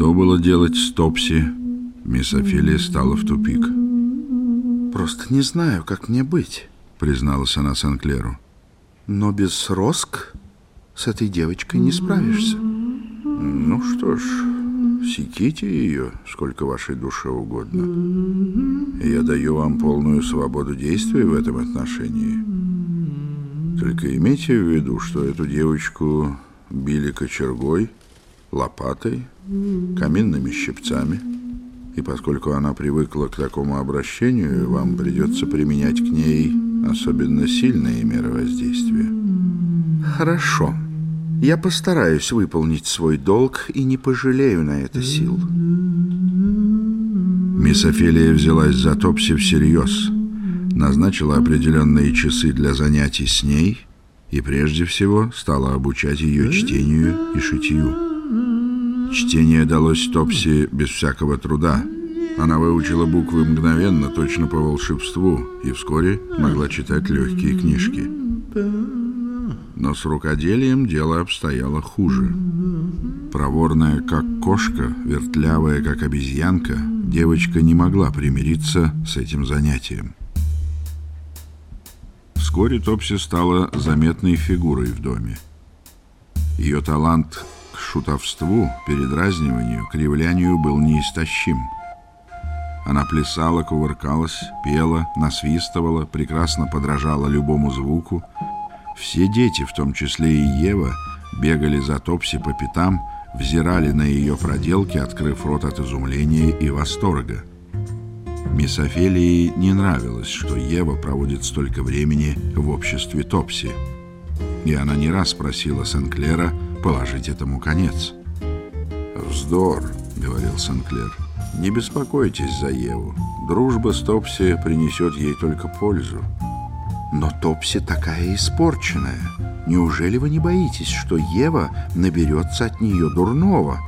Что было делать с Топси? Мисс Офелия стала в тупик. «Просто не знаю, как мне быть», — призналась она Сенклеру. «Но без Роск с этой девочкой не справишься». «Ну что ж, секите ее, сколько вашей душе угодно. Я даю вам полную свободу действия в этом отношении. Только имейте в виду, что эту девочку били кочергой, лопатой, каминными щипцами. И поскольку она привыкла к такому обращению, вам придется применять к ней особенно сильные меры воздействия. Хорошо. Я постараюсь выполнить свой долг и не пожалею на это сил. Мисс Офелия взялась за Топси всерьез, назначила определенные часы для занятий с ней и прежде всего стала обучать ее чтению и шитью. Чтение далось Топси без всякого труда. Она выучила буквы мгновенно, точно по волшебству, и вскоре могла читать легкие книжки. Но с рукоделием дело обстояло хуже. Проворная, как кошка, вертлявая, как обезьянка, девочка не могла примириться с этим занятием. Вскоре Топси стала заметной фигурой в доме. Ее талант шутовству, передразниванию, кривлянию был неистощим. Она плясала, кувыркалась, пела, насвистывала, прекрасно подражала любому звуку. Все дети, в том числе и Ева, бегали за Топси по пятам, взирали на ее проделки, открыв рот от изумления и восторга. Мисс Офелии не нравилось, что Ева проводит столько времени в обществе Топси. И она не раз просила Сенклера положить этому конец. «Вздор», — говорил Сенклер. «Не беспокойтесь за Еву. Дружба с Топси принесет ей только пользу». «Но Топси такая испорченная. Неужели вы не боитесь, что Ева наберется от нее дурного?»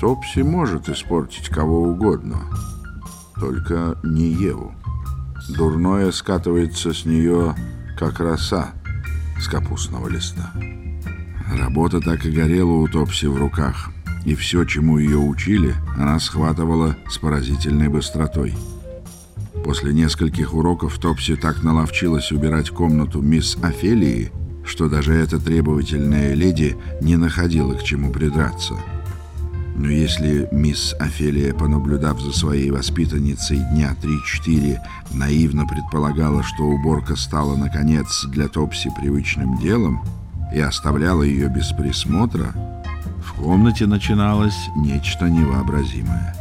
«Топси может испортить кого угодно, только не Еву. Дурное скатывается с нее, как роса с капустного листа». Работа так и горела у Топси в руках, и все, чему ее учили, она схватывала с поразительной быстротой. После нескольких уроков Топси так наловчилась убирать комнату мисс Офелии, что даже эта требовательная леди не находила к чему придраться. Но если мисс Офелия, понаблюдав за своей воспитанницей дня 3-4, наивно предполагала, что уборка стала, наконец, для Топси привычным делом, и оставляла ее без присмотра, в комнате начиналось нечто невообразимое.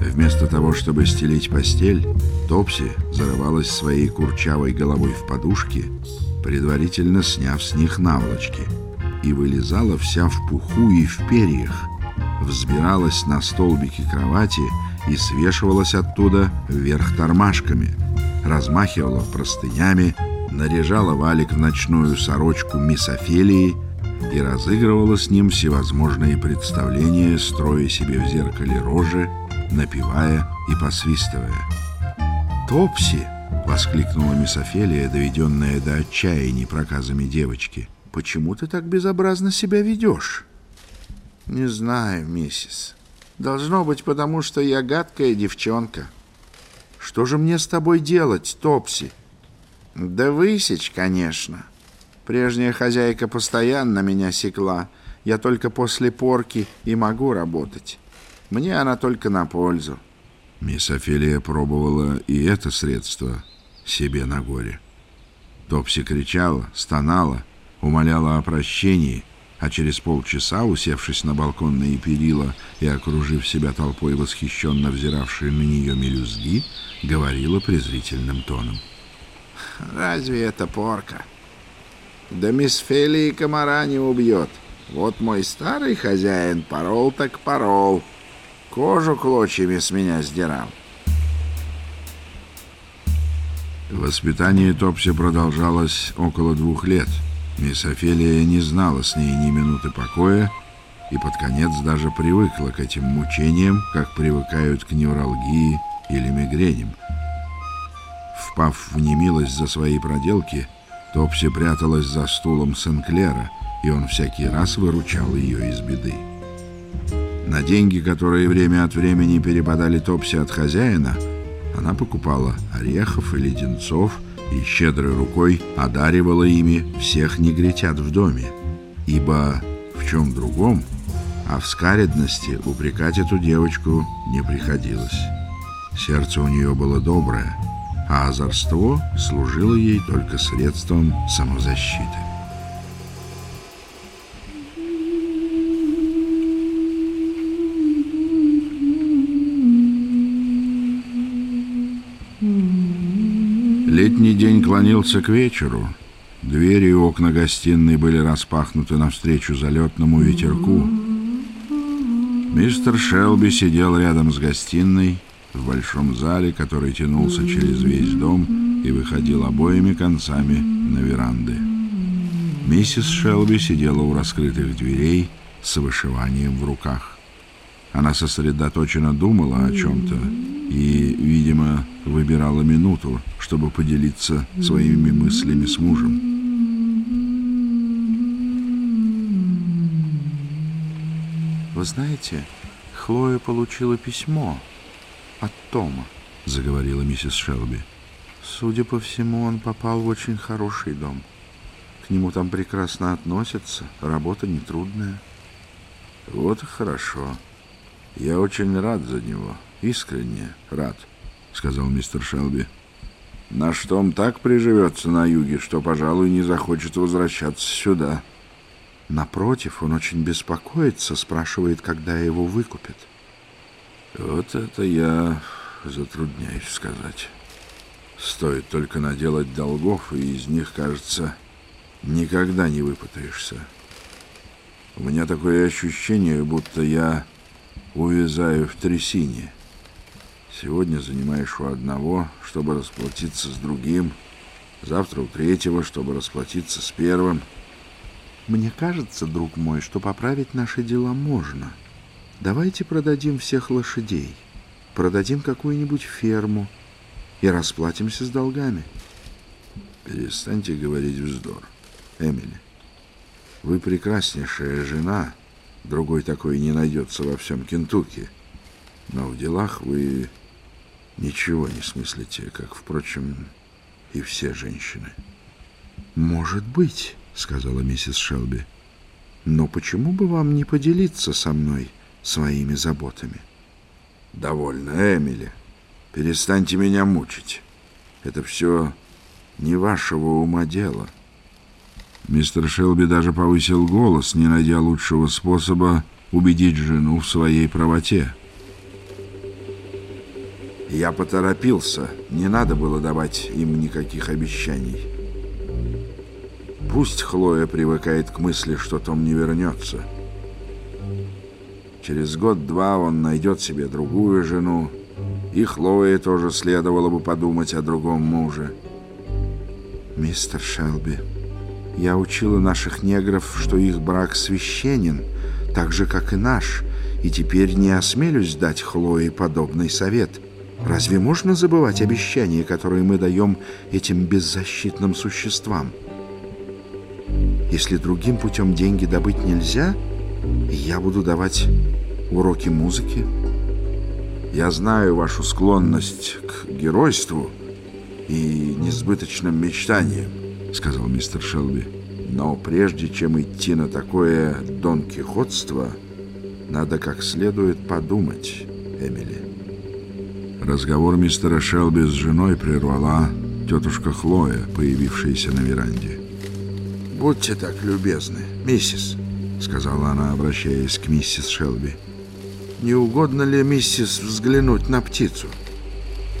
Вместо того, чтобы стелить постель, Топси зарывалась своей курчавой головой в подушки, предварительно сняв с них наволочки, и вылезала вся в пуху и в перьях, взбиралась на столбики кровати и свешивалась оттуда вверх тормашками, размахивала простынями, наряжала Валик в ночную сорочку мисс Офелии и разыгрывала с ним всевозможные представления, строя себе в зеркале рожи, напевая и посвистывая. «Топси!» — воскликнула мисс Офелия, доведенная до отчаяния проказами девочки. «Почему ты так безобразно себя ведешь?» «Не знаю, миссис. Должно быть, потому что я гадкая девчонка». «Что же мне с тобой делать, Топси?» Да высечь, конечно. Прежняя хозяйка постоянно меня секла. Я только после порки и могу работать. Мне она только на пользу. Мисс Офелия пробовала и это средство себе на горе. Топси кричала, стонала, умоляла о прощении, а через полчаса, усевшись на балконные перила и окружив себя толпой восхищенно взиравшей на нее мелюзги, говорила презрительным тоном — Разве это порка? Да мисс Фелии комара не убьет. Вот мой старый хозяин порол так порол. Кожу клочьями с меня сдирал. Воспитание Топси продолжалось около двух лет. Мисс Офелия не знала с ней ни минуты покоя и под конец даже привыкла к этим мучениям, как привыкают к невралгии или мигреням. Впав в немилость за свои проделки, Топси пряталась за стулом Сенклера, и он всякий раз выручал ее из беды. На деньги, которые время от времени перепадали Топси от хозяина, она покупала орехов и леденцов и щедрой рукой одаривала ими всех негритят в доме, ибо в чем другом, а в скаредности упрекать эту девочку не приходилось. Сердце у нее было доброе, а озорство служило ей только средством самозащиты. Летний день клонился к вечеру. Двери и окна гостиной были распахнуты навстречу залетному ветерку. Мистер Шелби сидел рядом с гостиной в большом зале, который тянулся через весь дом и выходил обоими концами на веранды. Миссис Шелби сидела у раскрытых дверей с вышиванием в руках. Она сосредоточенно думала о чем-то и, видимо, выбирала минуту, чтобы поделиться своими мыслями с мужем. «Вы знаете, Хлоя получила письмо от Тома», — заговорила миссис Шелби. «Судя по всему, он попал в очень хороший дом. К нему там прекрасно относятся, работа нетрудная». «Вот и хорошо. Я очень рад за него, искренне рад», — сказал мистер Шелби. «Наш Том так приживется на юге, что, пожалуй, не захочет возвращаться сюда». Напротив, он очень беспокоится, спрашивает, когда его выкупят. Вот это я затрудняюсь сказать. Стоит только наделать долгов, и из них, кажется, никогда не выпутаешься. У меня такое ощущение, будто я увязаю в трясине. Сегодня занимаешь у одного, чтобы расплатиться с другим, завтра у третьего, чтобы расплатиться с первым — мне кажется, друг мой, что поправить наши дела можно. Давайте продадим всех лошадей, продадим какую-нибудь ферму и расплатимся с долгами. Перестаньте говорить вздор, Эмили. Вы прекраснейшая жена, другой такой не найдется во всем Кентукки. Но в делах вы ничего не смыслите, как, впрочем, и все женщины. Может быть сказала миссис Шелби. Но почему бы вам не поделиться со мной своими заботами? Довольно, Эмили. Перестаньте меня мучить. Это все не вашего ума дело. Мистер Шелби даже повысил голос, не найдя лучшего способа убедить жену в своей правоте. Я поторопился, не надо было давать им никаких обещаний. Пусть Хлоя привыкает к мысли, что Том не вернется. Через год-два он найдет себе другую жену, и Хлое тоже следовало бы подумать о другом муже. Мистер Шелби, я учила наших негров, что их брак священен, так же, как и наш, и теперь не осмелюсь дать Хлое подобный совет. Разве можно забывать обещания, которые мы даем этим беззащитным существам?» Если другим путем деньги добыть нельзя, я буду давать уроки музыки. Я знаю вашу склонность к геройству и несбыточным мечтаниям, сказал мистер Шелби. Но прежде чем идти на такое донкихотство, надо как следует подумать, Эмили. Разговор мистера Шелби с женой прервала тетушка Хлоя, появившаяся на веранде. «Будьте так любезны, миссис», — сказала она, обращаясь к миссис Шелби. «Не угодно ли, миссис, взглянуть на птицу?»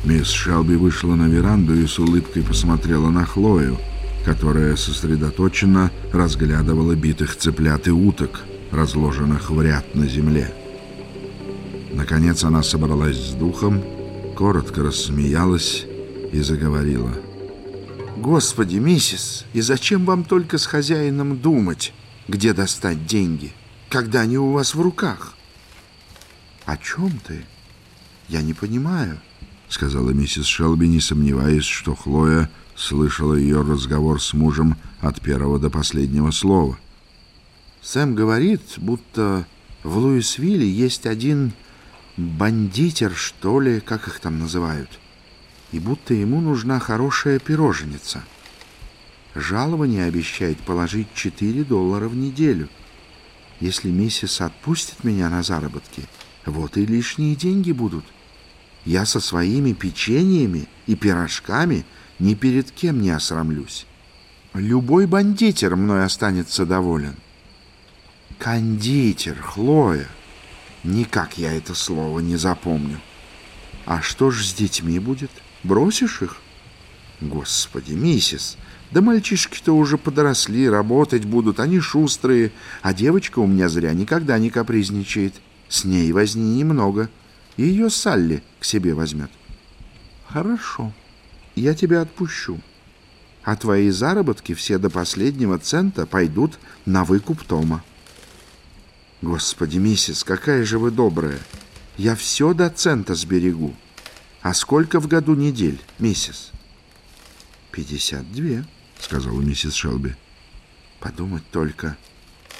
Мисс Шелби вышла на веранду и с улыбкой посмотрела на Хлою, которая сосредоточенно разглядывала битых цыплят и уток, разложенных в ряд на земле. Наконец она собралась с духом, коротко рассмеялась и заговорила — «Господи, миссис, и зачем вам только с хозяином думать, где достать деньги, когда они у вас в руках?» «О чем ты? Я не понимаю», — сказала миссис Шелби, не сомневаясь, что Хлоя слышала ее разговор с мужем от первого до последнего слова. «Сэм говорит, будто В Луисвилле есть один бандитер, что ли, как их там называют. И будто ему нужна хорошая пироженица. Жалование обещает положить 4 доллара в неделю. Если миссис отпустит меня на заработки, вот и лишние деньги будут. Я со своими печеньями и пирожками ни перед кем не осрамлюсь. Любой бандитер мной останется доволен. Кондитер, Хлоя. Никак я это слово не запомню. А что ж с детьми будет? Бросишь их? Господи, миссис, да мальчишки-то уже подросли, работать будут, они шустрые, а девочка у меня зря никогда не капризничает. С ней возни немного. Ее Салли к себе возьмет. Хорошо, я тебя отпущу. А твои заработки все до последнего цента пойдут на выкуп Тома. Господи, миссис, какая же вы добрая. Я все до цента сберегу. А сколько в году недель, миссис? Пятьдесят две, сказала миссис Шелби. Подумать только.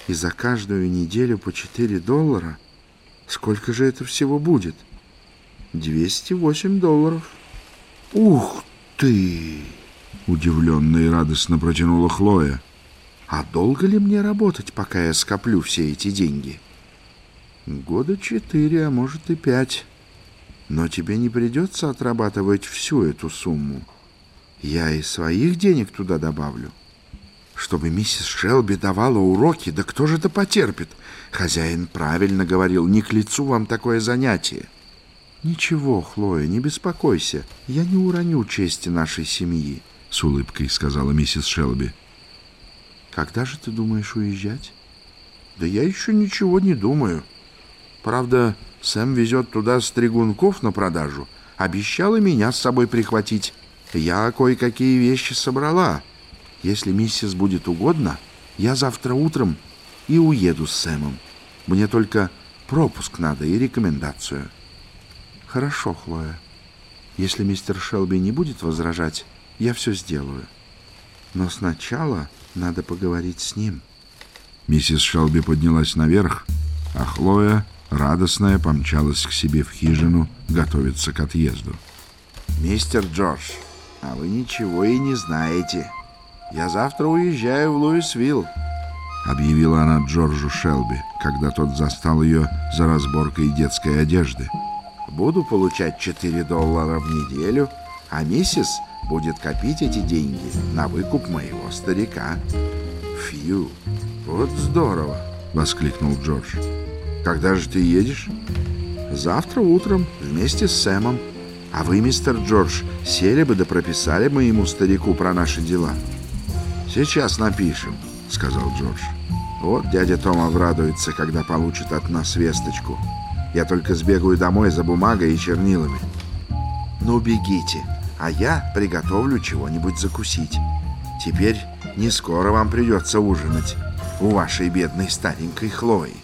И за каждую неделю по четыре доллара. Сколько же это всего будет? Двести восемь долларов. Ух ты! Удивленно и радостно протянула Хлоя. А долго ли мне работать, пока я скоплю все эти деньги? Года четыре, а может и пять. Но тебе не придется отрабатывать всю эту сумму. Я и своих денег туда добавлю. Чтобы миссис Шелби давала уроки, да кто же это потерпит? Хозяин правильно говорил, не к лицу вам такое занятие. Ничего, Хлоя, не беспокойся, я не уроню чести нашей семьи, с улыбкой сказала миссис Шелби. Когда же ты думаешь уезжать? Да я еще ничего не думаю. Правда, Сэм везет туда стригунков на продажу. Обещал и меня с собой прихватить. Я кое-какие вещи собрала. Если миссис будет угодно, я завтра утром и уеду с Сэмом. Мне только пропуск надо и рекомендацию. Хорошо, Хлоя. Если мистер Шелби не будет возражать, я все сделаю. Но сначала надо поговорить с ним. Миссис Шелби поднялась наверх, а Хлоя, радостная, помчалась к себе в хижину готовиться к отъезду. «Мистер Джордж, а вы ничего и не знаете. Я завтра уезжаю в Луисвилл», — объявила она Джорджу Шелби, когда тот застал ее за разборкой детской одежды. «Буду получать 4 доллара в неделю, а миссис будет копить эти деньги на выкуп моего старика. Фью, вот здорово, воскликнул Джордж. Когда же ты едешь? Завтра утром вместе с Сэмом. А вы, мистер Джордж, сели бы да прописали моему старику про наши дела. Сейчас напишем, сказал Джордж. Вот дядя Том обрадуется, когда получит от нас весточку. Я только сбегаю домой за бумагой и чернилами. Ну, бегите, а я приготовлю чего-нибудь закусить. Теперь не скоро вам придется ужинать у вашей бедной старенькой Хлои.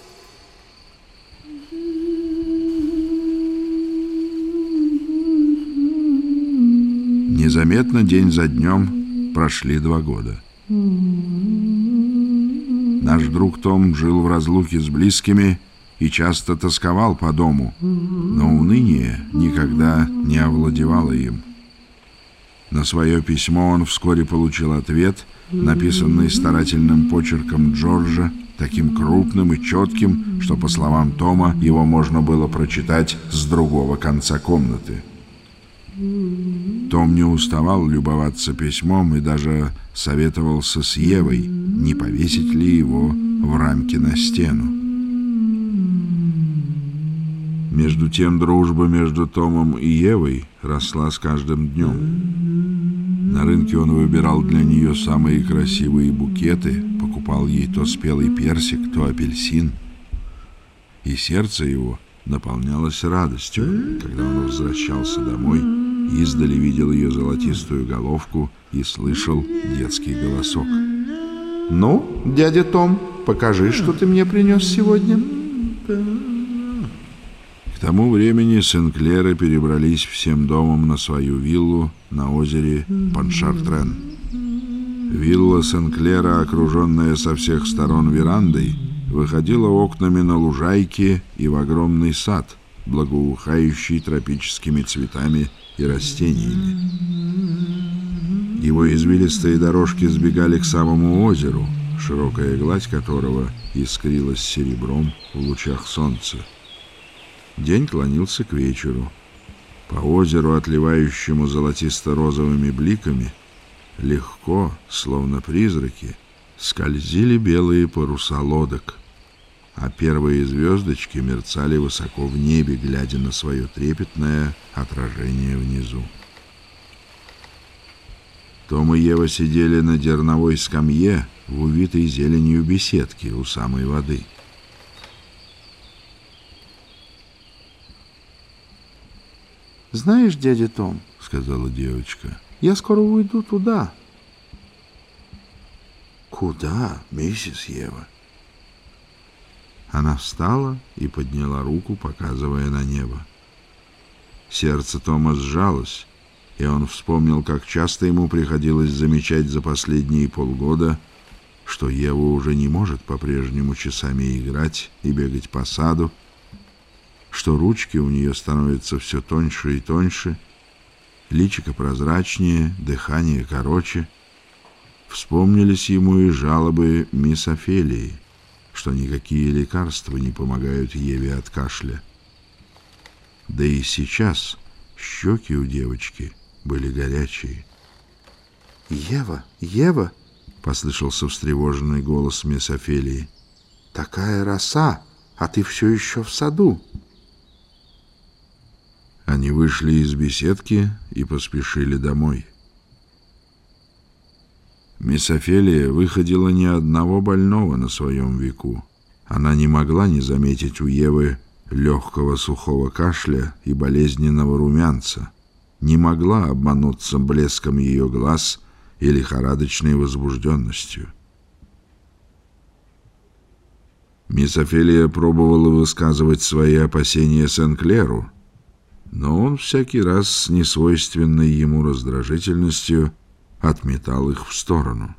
Незаметно день за днем прошли два года. Наш друг Том жил в разлуке с близкими и часто тосковал по дому, но уныние никогда не овладевало им. На свое письмо он вскоре получил ответ, написанный старательным почерком Джорджа, таким крупным и четким, что, по словам Тома, его можно было прочитать с другого конца комнаты. Том не уставал любоваться письмом и даже советовался с Евой, не повесить ли его в рамке на стену. Между тем дружба между Томом и Евой росла с каждым днем. На рынке он выбирал для нее самые красивые букеты, покупал ей то спелый персик, то апельсин. И сердце его наполнялось радостью, когда он возвращался домой, издали видел ее золотистую головку и слышал детский голосок. «Ну, дядя Том, покажи, что ты мне принес сегодня». К тому времени Сенклеры перебрались всем домом на свою виллу на озере Паншартрен. Вилла Сенклера, окруженная со всех сторон верандой, выходила окнами на лужайки и в огромный сад, благоухающий тропическими цветами и растениями. Его извилистые дорожки сбегали к самому озеру, широкая гладь которого искрилась серебром в лучах солнца. День клонился к вечеру. По озеру, отливающему золотисто-розовыми бликами, легко, словно призраки, скользили белые паруса лодок, а первые звездочки мерцали высоко в небе, глядя на свое трепетное отражение внизу. Том и Ева сидели на дерновой скамье в увитой зеленью беседке у самой воды. «Знаешь, дядя Том, — сказала девочка, — я скоро уйду туда». «Куда, миссис Ева?» Она встала и подняла руку, показывая на небо. Сердце Тома сжалось, и он вспомнил, как часто ему приходилось замечать за последние полгода, что Ева уже не может по-прежнему часами играть и бегать по саду, что ручки у нее становятся все тоньше и тоньше, личико прозрачнее, дыхание короче. Вспомнились ему и жалобы мисс Офелии, что никакие лекарства не помогают Еве от кашля. Да и сейчас щеки у девочки были горячие. «Ева, Ева!» — послышался встревоженный голос мисс Офелии. «Такая роса, а ты все еще в саду!» Они вышли из беседки и поспешили домой. Мисс Офелия выходила ни одного больного на своем веку. Она не могла не заметить у Евы легкого сухого кашля и болезненного румянца, не могла обмануться блеском ее глаз и лихорадочной возбужденностью. Мисс Офелия пробовала высказывать свои опасения Сен-Клеру, но он всякий раз с несвойственной ему раздражительностью отметал их в сторону.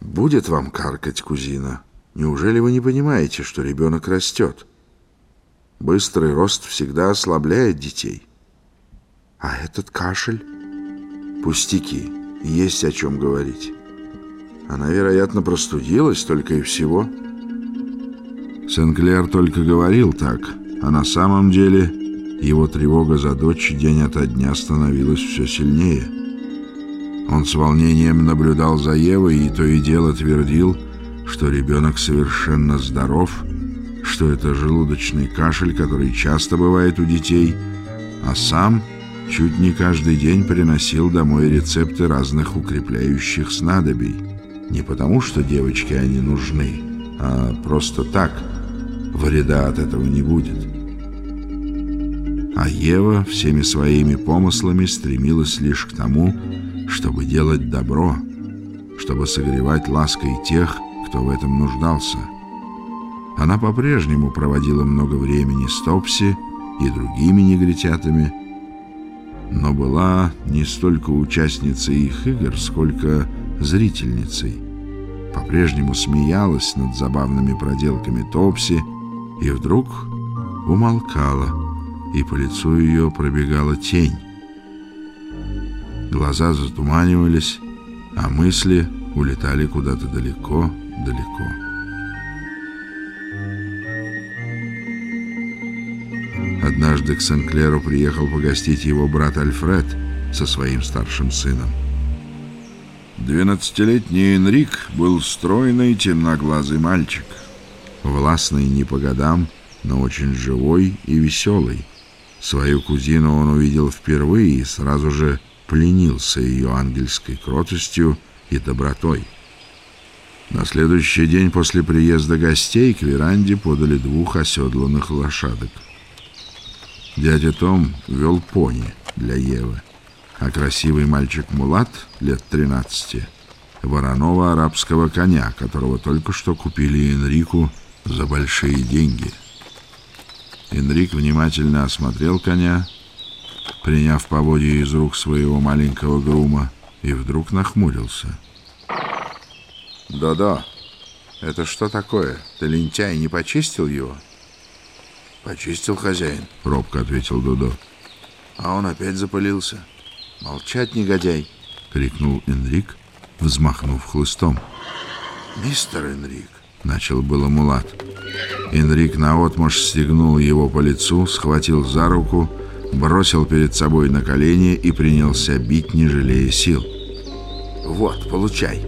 «Будет вам каркать, кузина. Неужели вы не понимаете, что ребенок растет? Быстрый рост всегда ослабляет детей. А этот кашель? Пустяки, есть о чем говорить. Она, вероятно, простудилась только и всего». Сенклер только говорил так, а на самом деле его тревога за дочь день ото дня становилась все сильнее. Он с волнением наблюдал за Евой и то и дело твердил, что ребенок совершенно здоров, что это желудочный кашель, который часто бывает у детей, а сам чуть не каждый день приносил домой рецепты разных укрепляющих снадобий. Не потому, что девочке они нужны, а просто так – вреда от этого не будет. А Ева всеми своими помыслами стремилась лишь к тому, чтобы делать добро, чтобы согревать лаской тех, кто в этом нуждался. Она по-прежнему проводила много времени с Топси и другими негритятами, но была не столько участницей их игр, сколько зрительницей. По-прежнему смеялась над забавными проделками Топси, и вдруг умолкала, и по лицу ее пробегала тень. Глаза затуманивались, а мысли улетали куда-то далеко-далеко. Однажды к Сенклеру приехал погостить его брат Альфред со своим старшим сыном. Двенадцатилетний Энрик был стройный темноглазый мальчик — властный не по годам, но очень живой и веселый. Свою кузину он увидел впервые и сразу же пленился ее ангельской кротостью и добротой. На следующий день после приезда гостей к веранде подали двух оседланных лошадок. Дядя Том вел пони для Евы, а красивый мальчик Мулат лет тринадцати — вороного арабского коня, которого только что купили Энрику за большие деньги. Энрик внимательно осмотрел коня, приняв поводья из рук своего маленького грума, и вдруг нахмурился. «Да-да, Это что такое? Ты лентяй не почистил его? Почистил хозяин, робко ответил Дудо. А он опять запылился. Молчать, негодяй, крикнул Энрик, взмахнув хлыстом. Мистер Энрик, начал было Мулат. Энрик наотмашь стегнул его по лицу, схватил за руку, бросил перед собой на колени и принялся бить, не жалея сил. «Вот, получай.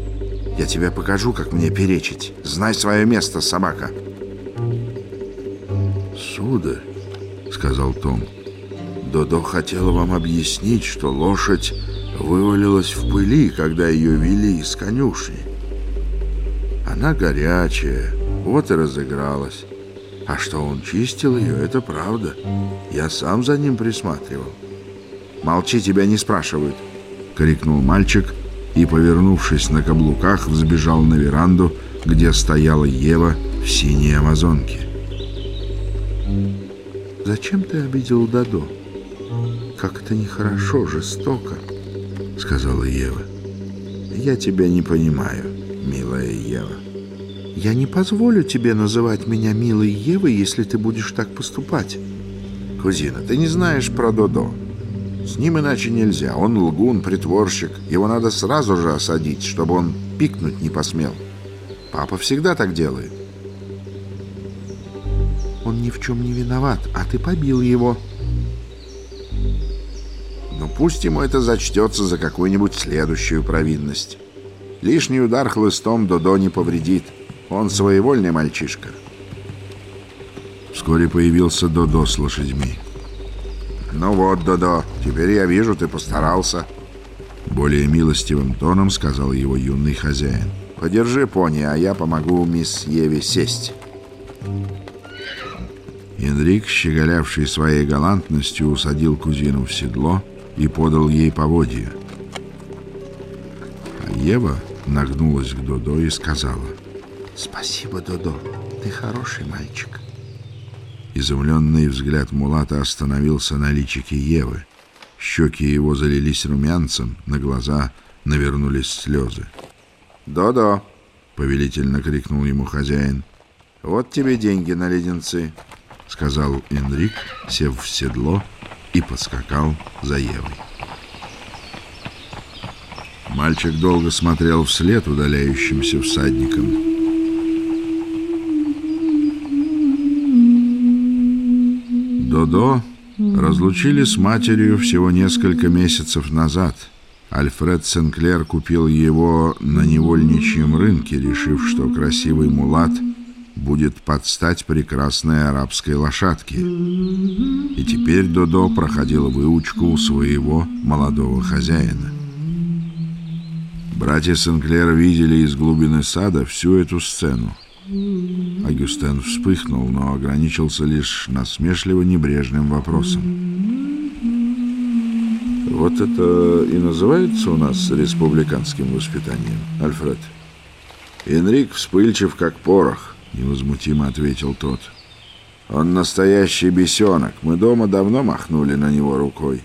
Я тебе покажу, как мне перечить. Знай свое место, собака». «Сударь», — сказал Том, — «Додо хотела вам объяснить, что лошадь вывалилась в пыли, когда ее вели из конюшни. Она горячая, вот и разыгралась. А что он чистил ее, это правда. Я сам за ним присматривал. «Молчи, тебя не спрашивают!» — крикнул мальчик и, повернувшись на каблуках, взбежал на веранду, где стояла Ева в синей амазонке. «Зачем ты обидел Дадо? Как это нехорошо, жестоко!» — сказала Ева. «Я тебя не понимаю, милая Ева». Я не позволю тебе называть меня милой Евой, если ты будешь так поступать. Кузина, ты не знаешь про Додо. С ним иначе нельзя. Он лгун, притворщик. Его надо сразу же осадить, чтобы он пикнуть не посмел. Папа всегда так делает. Он ни в чем не виноват, а ты побил его. Ну пусть ему это зачтется за какую-нибудь следующую провинность. Лишний удар хлыстом Додо не повредит. Он своевольный мальчишка. Вскоре появился Додо с лошадьми. «Ну вот, Додо, теперь я вижу, ты постарался». Более милостивым тоном сказал его юный хозяин. «Подержи пони, а я помогу мисс Еве сесть». Энрик, щеголявший своей галантностью, усадил кузину в седло и подал ей поводья. А Ева нагнулась к Додо и сказала — Спасибо, Додо. Ты хороший мальчик. Изумленный взгляд Мулата остановился на личике Евы. Щеки его залились румянцем, на глаза навернулись слезы. «Додо!» — повелительно крикнул ему хозяин. «Вот тебе деньги на леденцы», — сказал Энрик, сев в седло и подскакал за Евой. Мальчик долго смотрел вслед удаляющимся всадникам. Додо разлучили с матерью всего несколько месяцев назад. Альфред Сенклер купил его на невольничьем рынке, решив, что красивый мулат будет подстать прекрасной арабской лошадке. И теперь Додо проходил выучку у своего молодого хозяина. Братья Сенклер видели из глубины сада всю эту сцену. Агюстен вспыхнул, но ограничился лишь насмешливо небрежным вопросом. «Вот это и называется у нас республиканским воспитанием, Альфред?» «Энрик вспыльчив, как порох», — невозмутимо ответил тот. «Он настоящий бесенок. Мы дома давно махнули на него рукой».